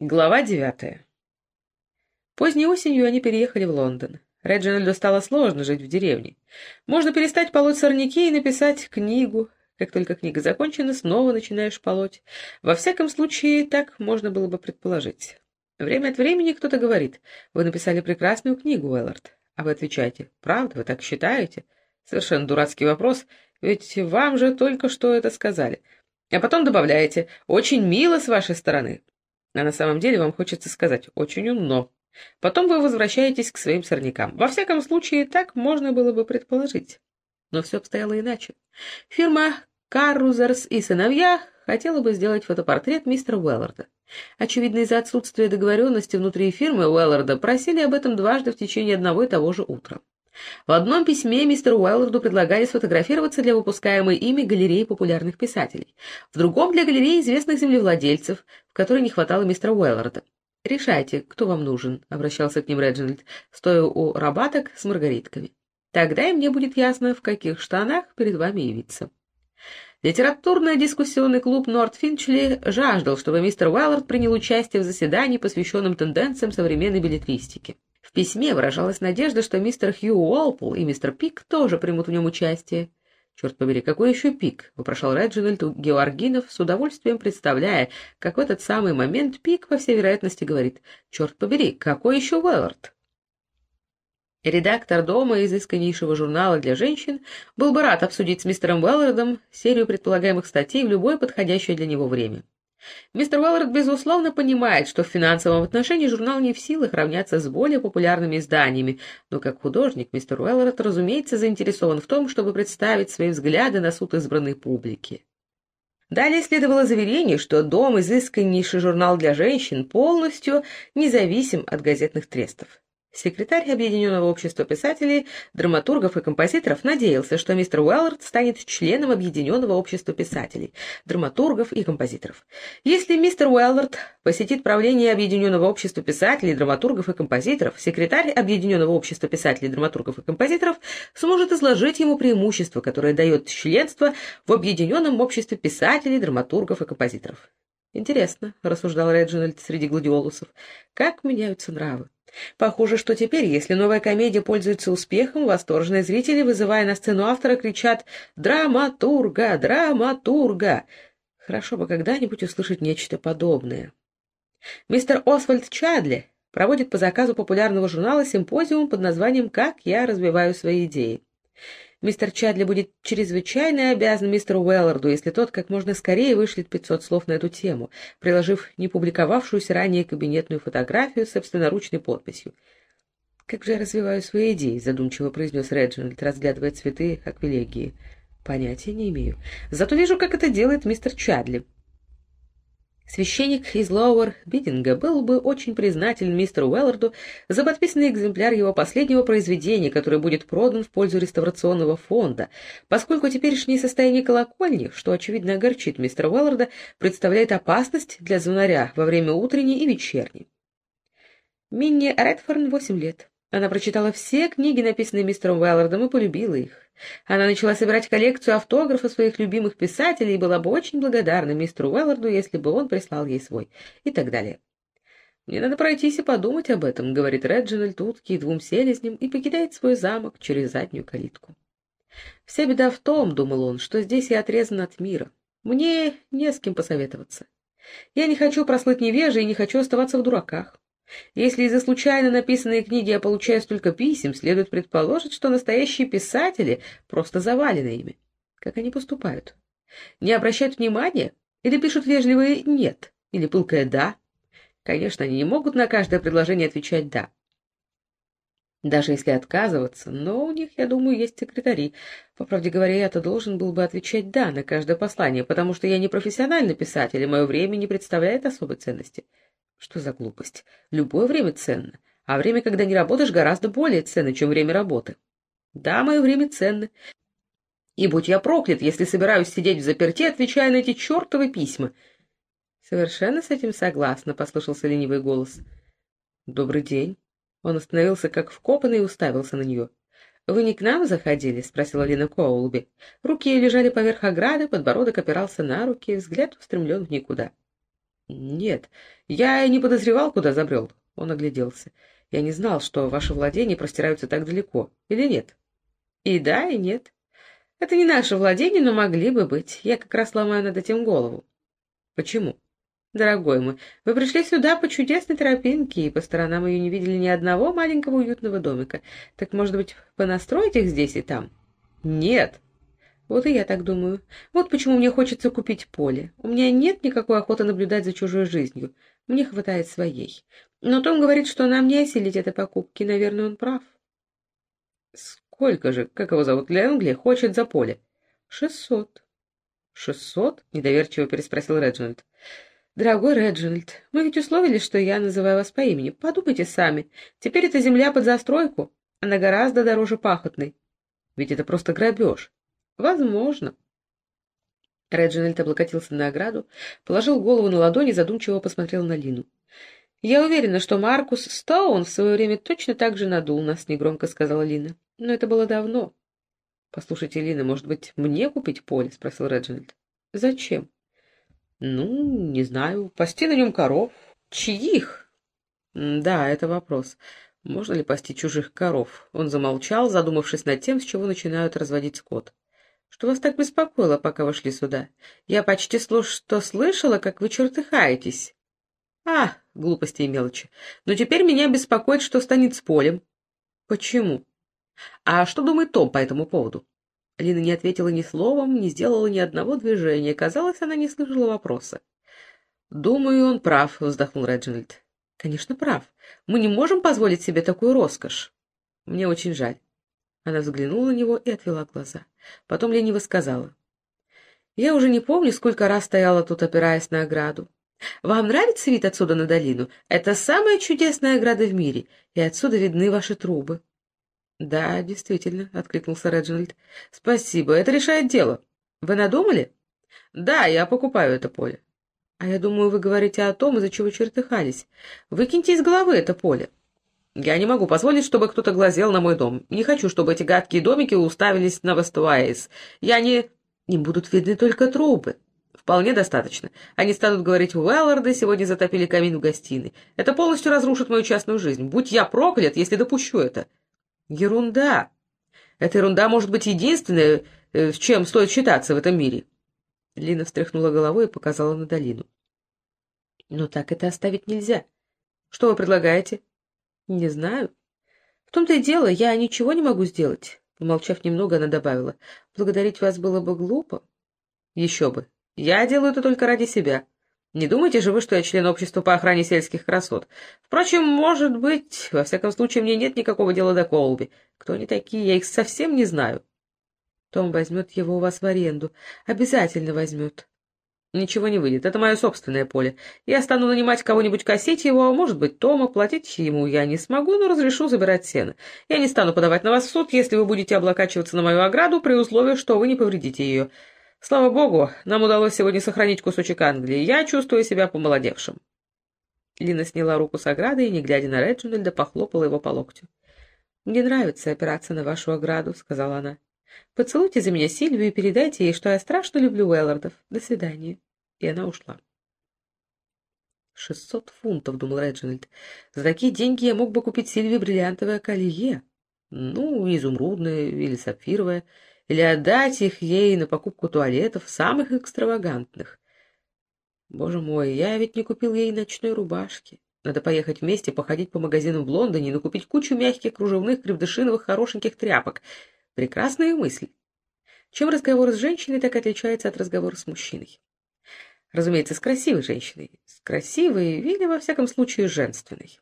Глава девятая. Поздней осенью они переехали в Лондон. Реджинальду стало сложно жить в деревне. Можно перестать полоть сорняки и написать книгу. Как только книга закончена, снова начинаешь полоть. Во всяком случае, так можно было бы предположить. Время от времени кто-то говорит, вы написали прекрасную книгу, Уэллард. А вы отвечаете, правда, вы так считаете? Совершенно дурацкий вопрос, ведь вам же только что это сказали. А потом добавляете, очень мило с вашей стороны. А на самом деле вам хочется сказать «очень умно». Потом вы возвращаетесь к своим сорнякам. Во всяком случае, так можно было бы предположить. Но все обстояло иначе. Фирма «Каррузерс и сыновья» хотела бы сделать фотопортрет мистера Уэлларда. Очевидно, из-за отсутствия договоренности внутри фирмы Уэлларда просили об этом дважды в течение одного и того же утра. В одном письме мистеру Уэлларду предлагали сфотографироваться для выпускаемой ими галереи популярных писателей, в другом для галереи известных землевладельцев, в которой не хватало мистера Уэлларда. «Решайте, кто вам нужен», — обращался к ним Реджинальд, стоя у рабаток с маргаритками. «Тогда и мне будет ясно, в каких штанах перед вами явиться». Литературно-дискуссионный клуб Норт Финчли жаждал, чтобы мистер Уэллард принял участие в заседании, посвященном тенденциям современной билетристики. В письме выражалась надежда, что мистер Хью Уолпол и мистер Пик тоже примут в нем участие. «Черт побери, какой еще Пик?» — вопрошал Реджинальд у Георгинов, с удовольствием представляя, как в этот самый момент Пик, по всей вероятности, говорит «Черт побери, какой еще Уэллард?» Редактор дома изысканнейшего журнала для женщин был бы рад обсудить с мистером Уэллардом серию предполагаемых статей в любое подходящее для него время. Мистер Уэллард, безусловно, понимает, что в финансовом отношении журнал не в силах равняться с более популярными изданиями, но как художник мистер Уэллард, разумеется, заинтересован в том, чтобы представить свои взгляды на суд избранной публики. Далее следовало заверение, что дом, изысканнейший журнал для женщин, полностью независим от газетных трестов. Секретарь Объединенного общества писателей, драматургов и композиторов надеялся, что мистер Уэллард станет членом Объединенного общества писателей, драматургов и композиторов. Если мистер Уэллард посетит правление Объединенного общества писателей, драматургов и композиторов, секретарь Объединенного общества писателей, драматургов и композиторов сможет изложить ему преимущество, которое дает членство в Объединенном обществе писателей, драматургов и композиторов. «Интересно», — рассуждал Реджинальд среди гладиолусов, — «как меняются нравы». Похоже, что теперь, если новая комедия пользуется успехом, восторженные зрители, вызывая на сцену автора, кричат «Драматурга! Драматурга!». Хорошо бы когда-нибудь услышать нечто подобное. Мистер Освальд Чадли проводит по заказу популярного журнала симпозиум под названием «Как я развиваю свои идеи». Мистер Чадли будет чрезвычайно обязан мистеру Уэлларду, если тот как можно скорее вышлет 500 слов на эту тему, приложив не публиковавшуюся ранее кабинетную фотографию с собственноручной подписью. «Как же я развиваю свои идеи?» — задумчиво произнес Реджинальд, разглядывая цветы аквилегии. «Понятия не имею. Зато вижу, как это делает мистер Чадли». Священник из Лоуэр Биддинга был бы очень признателен мистеру Уэлларду за подписанный экземпляр его последнего произведения, который будет продан в пользу реставрационного фонда, поскольку теперешнее состояние колокольни, что очевидно огорчит мистера Уэлларда, представляет опасность для звонаря во время утренней и вечерней. Минни Редфорн восемь лет. Она прочитала все книги, написанные мистером Уэллардом, и полюбила их. Она начала собирать коллекцию автографов своих любимых писателей и была бы очень благодарна мистеру Уэлларду, если бы он прислал ей свой, и так далее. «Мне надо пройтись и подумать об этом», — говорит Реджинальд Утки двум селезням и покидает свой замок через заднюю калитку. «Вся беда в том, — думал он, — что здесь я отрезан от мира. Мне не с кем посоветоваться. Я не хочу прослыть невежей и не хочу оставаться в дураках. Если из-за случайно написанной книги я получаю столько писем, следует предположить, что настоящие писатели просто завалены ими. Как они поступают? Не обращают внимания? Или пишут вежливые «нет» или пылкое «да»? Конечно, они не могут на каждое предложение отвечать «да». Даже если отказываться, но у них, я думаю, есть секретари. По правде говоря, я-то должен был бы отвечать «да» на каждое послание, потому что я не профессиональный писатель, и мое время не представляет особой ценности. Что за глупость? Любое время ценно, а время, когда не работаешь, гораздо более ценно, чем время работы. Да, мое время ценно. И будь я проклят, если собираюсь сидеть в заперти, отвечая на эти чертовы письма. Совершенно с этим согласна, — послышался ленивый голос. Добрый день. Он остановился как вкопанный и уставился на нее. «Вы не к нам заходили?» — спросила Лина Коулби. Руки ее лежали поверх ограды, подбородок опирался на руки, взгляд устремлен в никуда. Нет, я и не подозревал, куда забрел. Он огляделся. Я не знал, что ваши владения простираются так далеко. Или нет? И да, и нет. Это не наше владение, но могли бы быть. Я как раз ломаю над этим голову. Почему? Дорогой мой, вы пришли сюда по чудесной тропинке, и по сторонам ее не видели ни одного маленького уютного домика. Так, может быть, понастроить их здесь и там? Нет. Вот и я так думаю. Вот почему мне хочется купить поле. У меня нет никакой охоты наблюдать за чужой жизнью. Мне хватает своей. Но Том говорит, что нам не осилить этой покупки. Наверное, он прав. Сколько же, как его зовут, Ленгли, хочет за поле? Шестьсот. Шестьсот? Недоверчиво переспросил Реджинальд. Дорогой Реджинальд, мы ведь условились, что я называю вас по имени. Подумайте сами. Теперь эта земля под застройку. Она гораздо дороже пахотной. Ведь это просто грабеж. Возможно. Реджинальд облокотился на ограду, положил голову на ладони и задумчиво посмотрел на Лину. «Я уверена, что Маркус Стоун в свое время точно так же надул нас», — негромко сказала Лина. Но это было давно. — Послушайте, Лина, может быть, мне купить поле? — спросил Реджинальд. — Зачем? — Ну, не знаю. Пасти на нем коров. — Чьих? — Да, это вопрос. Можно ли пасти чужих коров? Он замолчал, задумавшись над тем, с чего начинают разводить скот. — Что вас так беспокоило, пока вы шли сюда? Я почти слуш... что слышала, как вы чертыхаетесь. — А, глупости и мелочи. Но теперь меня беспокоит, что станет с полем. — Почему? А что думает Том по этому поводу? Лина не ответила ни словом, не сделала ни одного движения. Казалось, она не слышала вопроса. «Думаю, он прав», — вздохнул Реджинальд. «Конечно, прав. Мы не можем позволить себе такую роскошь. Мне очень жаль». Она взглянула на него и отвела глаза. Потом лениво сказала. «Я уже не помню, сколько раз стояла тут, опираясь на ограду. Вам нравится вид отсюда на долину? Это самая чудесная ограда в мире, и отсюда видны ваши трубы. «Да, действительно», — откликнулся Реджинальд. «Спасибо, это решает дело. Вы надумали?» «Да, я покупаю это поле». «А я думаю, вы говорите о том, из-за чего чертыхались. Выкиньте из головы это поле». «Я не могу позволить, чтобы кто-то глазел на мой дом. Не хочу, чтобы эти гадкие домики уставились на Вестуайс. Я не...» «Им будут видны только трубы». «Вполне достаточно. Они станут говорить, Уэлларды сегодня затопили камин в гостиной. Это полностью разрушит мою частную жизнь. Будь я проклят, если допущу это». Ерунда. Эта ерунда может быть единственной, э, с чем стоит считаться в этом мире. Лина встряхнула головой и показала на долину. Но так это оставить нельзя. Что вы предлагаете? Не знаю. В том-то и дело, я ничего не могу сделать. Помолчав немного, она добавила. Благодарить вас было бы глупо. Еще бы. Я делаю это только ради себя. Не думайте же вы, что я член общества по охране сельских красот. Впрочем, может быть, во всяком случае, мне нет никакого дела до Колби. Кто они такие, я их совсем не знаю. Том возьмет его у вас в аренду. Обязательно возьмет. Ничего не выйдет, это мое собственное поле. Я стану нанимать кого-нибудь косить его, а может быть, Тома, платить ему я не смогу, но разрешу забирать сено. Я не стану подавать на вас в суд, если вы будете облокачиваться на мою ограду при условии, что вы не повредите ее. Слава богу, нам удалось сегодня сохранить кусочек Англии. Я чувствую себя помолодевшим. Лина сняла руку с ограды и, не глядя на Реджинальда, похлопала его по локтю. «Мне нравится опираться на вашу ограду», — сказала она. «Поцелуйте за меня Сильвию и передайте ей, что я страшно люблю Уэллардов. До свидания». И она ушла. «Шестьсот фунтов», — думал Реджинальд. «За такие деньги я мог бы купить Сильвии бриллиантовое колье. Ну, изумрудное или сапфировое или отдать их ей на покупку туалетов самых экстравагантных. Боже мой, я ведь не купил ей ночной рубашки. Надо поехать вместе, походить по магазинам в Лондоне и накупить кучу мягких кружевных крепдышиновых хорошеньких тряпок. Прекрасная мысль. Чем разговор с женщиной так отличается от разговора с мужчиной? Разумеется, с красивой женщиной. С красивой или, во всяком случае, женственной.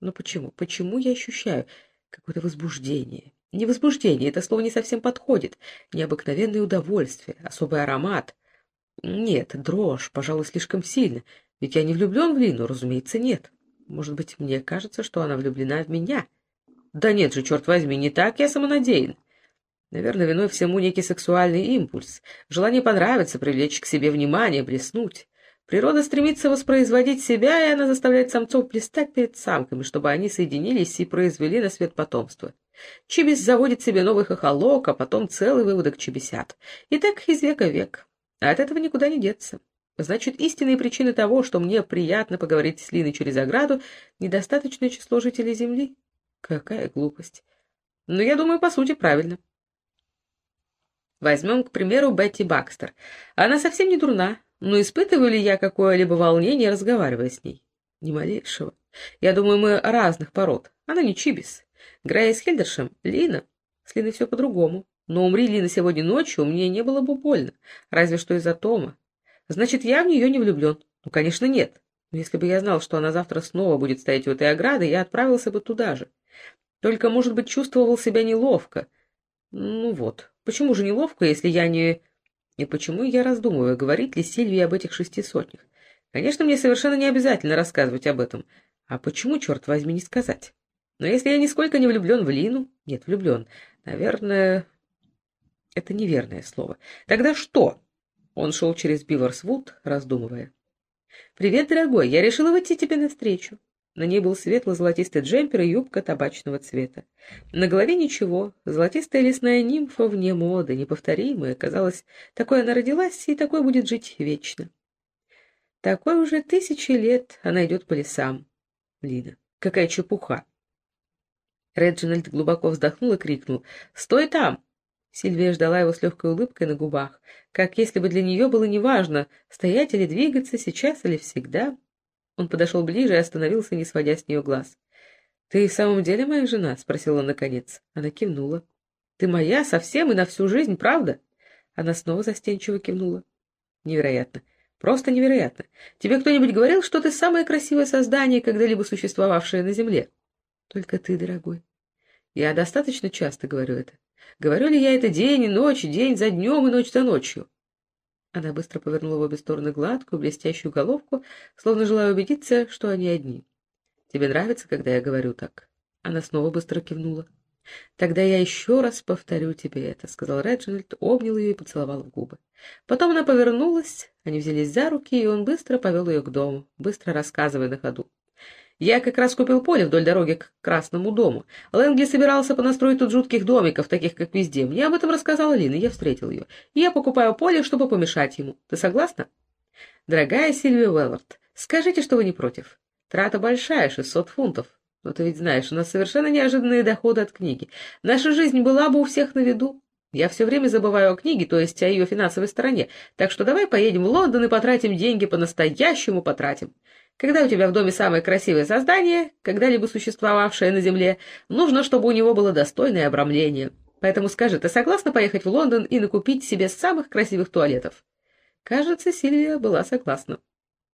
Но почему? Почему я ощущаю какое-то возбуждение? Не возбуждение, это слово не совсем подходит. Необыкновенное удовольствие, особый аромат. Нет, дрожь, пожалуй, слишком сильно. Ведь я не влюблен в Лину, разумеется, нет. Может быть, мне кажется, что она влюблена в меня. Да нет же, черт возьми, не так я самонадеян. Наверное, виной всему некий сексуальный импульс, желание понравиться, привлечь к себе внимание, блеснуть. Природа стремится воспроизводить себя, и она заставляет самцов блистать перед самками, чтобы они соединились и произвели на свет потомство. Чибис заводит себе новый хохолок, а потом целый выводок чибисят. И так из века в век. А от этого никуда не деться. Значит, истинные причины того, что мне приятно поговорить с Линой через ограду, недостаточное число жителей Земли? Какая глупость. Но я думаю, по сути, правильно. Возьмем, к примеру, Бетти Бакстер. Она совсем не дурна, но испытываю ли я какое-либо волнение, разговаривая с ней? Ни малейшего. Я думаю, мы разных пород. Она не Чибис. Грейс Хельдершем, Лина. С Линой все по-другому. Но умри Лина сегодня ночью, мне не было бы больно. Разве что из-за Тома. Значит, я в нее не влюблен. Ну, конечно, нет. Но если бы я знал, что она завтра снова будет стоять у этой ограды, я отправился бы туда же. Только, может быть, чувствовал себя неловко. Ну вот, почему же неловко, если я не... И почему я раздумываю, говорить ли Сильвии об этих шести сотнях? Конечно, мне совершенно не обязательно рассказывать об этом. А почему, черт возьми, не сказать? Но если я нисколько не влюблен в Лину... Нет, влюблен. Наверное, это неверное слово. Тогда что? Он шел через Биверсвуд, раздумывая. «Привет, дорогой, я решила выйти тебе навстречу». На ней был светло-золотистый джемпер и юбка табачного цвета. На голове ничего, золотистая лесная нимфа вне моды, неповторимая. Казалось, такой она родилась и такой будет жить вечно. Такой уже тысячи лет она идет по лесам. Лина, какая чепуха! Реджинальд глубоко вздохнул и крикнул «Стой там!» Сильвия ждала его с легкой улыбкой на губах, как если бы для нее было неважно, стоять или двигаться, сейчас или всегда. Он подошел ближе и остановился, не сводя с нее глаз. — Ты в самом деле моя жена? — спросил он наконец. Она кивнула. — Ты моя совсем и на всю жизнь, правда? Она снова застенчиво кивнула. — Невероятно. Просто невероятно. Тебе кто-нибудь говорил, что ты самое красивое создание, когда-либо существовавшее на Земле? — Только ты, дорогой. Я достаточно часто говорю это. Говорю ли я это день и ночь, день за днем и ночь за ночью? Она быстро повернула в обе стороны гладкую, блестящую головку, словно желая убедиться, что они одни. «Тебе нравится, когда я говорю так?» Она снова быстро кивнула. «Тогда я еще раз повторю тебе это», — сказал Реджинальд, обнял ее и поцеловал в губы. Потом она повернулась, они взялись за руки, и он быстро повел ее к дому, быстро рассказывая на ходу. Я как раз купил поле вдоль дороги к Красному дому. Лэнгли собирался понастроить тут жутких домиков, таких как везде. Мне об этом рассказала Лина, я встретил ее. Я покупаю поле, чтобы помешать ему. Ты согласна? Дорогая Сильвия Уэллард, скажите, что вы не против. Трата большая, 600 фунтов. Но ты ведь знаешь, у нас совершенно неожиданные доходы от книги. Наша жизнь была бы у всех на виду. Я все время забываю о книге, то есть о ее финансовой стороне. Так что давай поедем в Лондон и потратим деньги по-настоящему потратим. Когда у тебя в доме самое красивое создание, когда-либо существовавшее на земле, нужно, чтобы у него было достойное обрамление. Поэтому скажи, ты согласна поехать в Лондон и накупить себе самых красивых туалетов? Кажется, Сильвия была согласна.